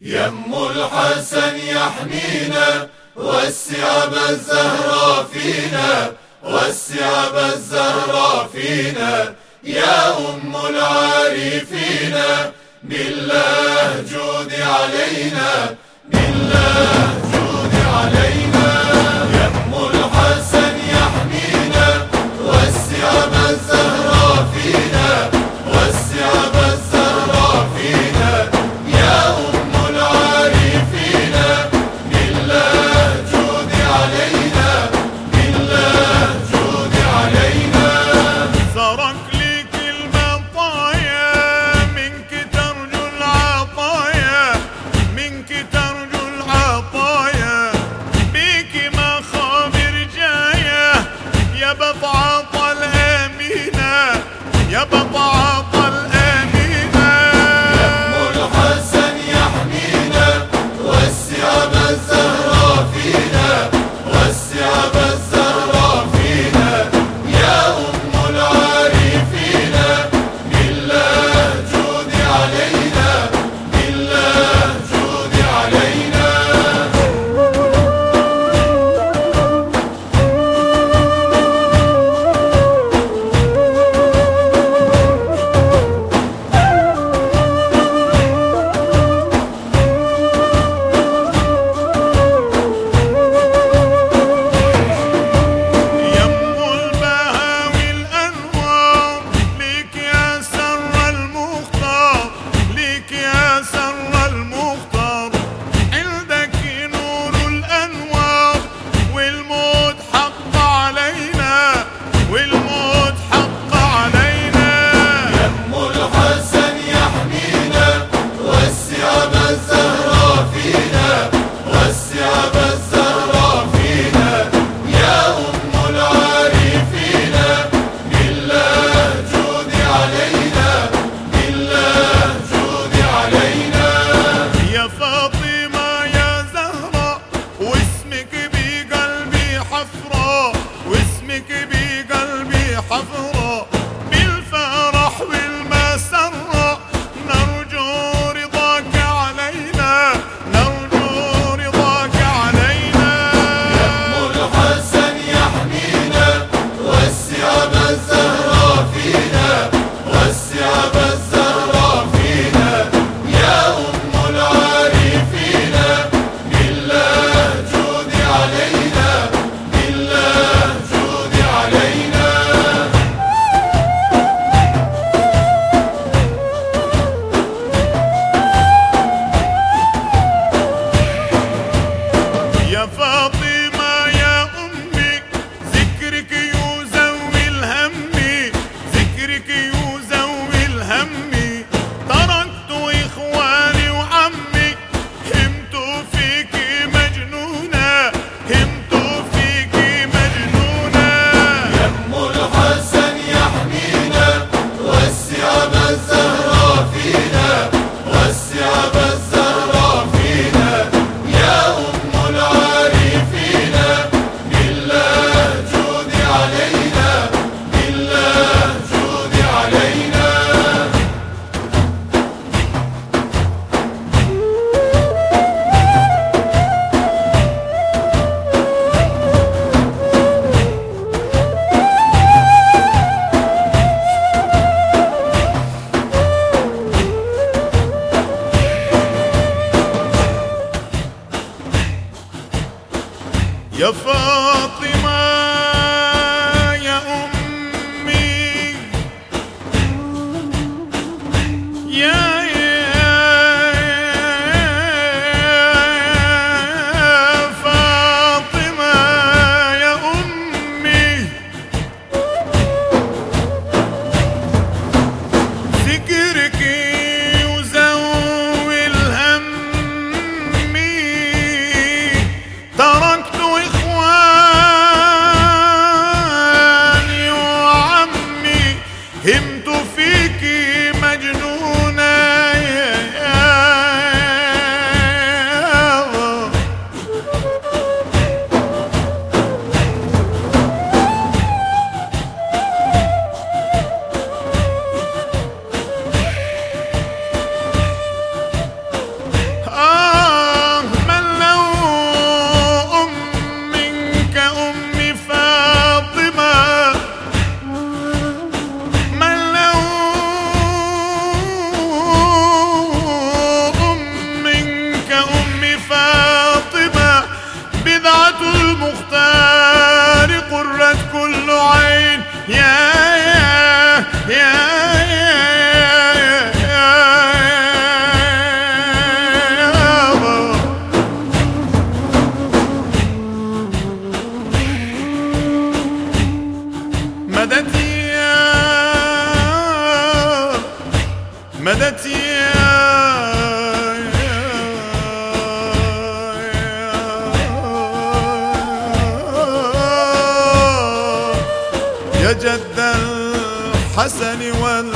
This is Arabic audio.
يم الحسن يحمينا والسعب الزهرة فينا والسعب الزهرة فينا. يا أم العارفين بالله جود علينا بالله جود علينا. حضنك بقلبي حفظ يا فاطمة. you know جد الحسن والحسين